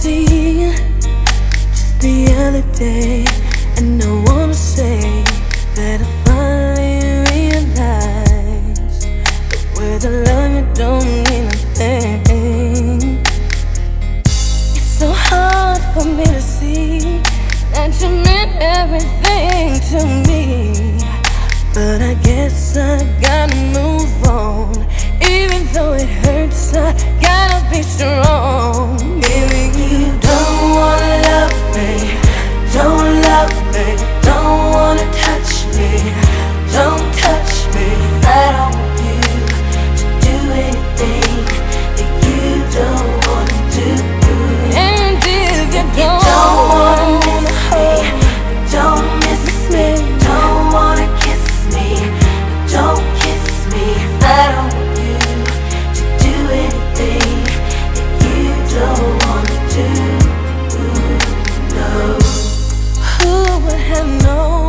see just the other day, and I wanna say that I finally realized that with the love you don't mean a thing. It's so hard for me to see that you meant everything to me, but I guess I gotta move on, even though it hurts. I gotta be strong. have known.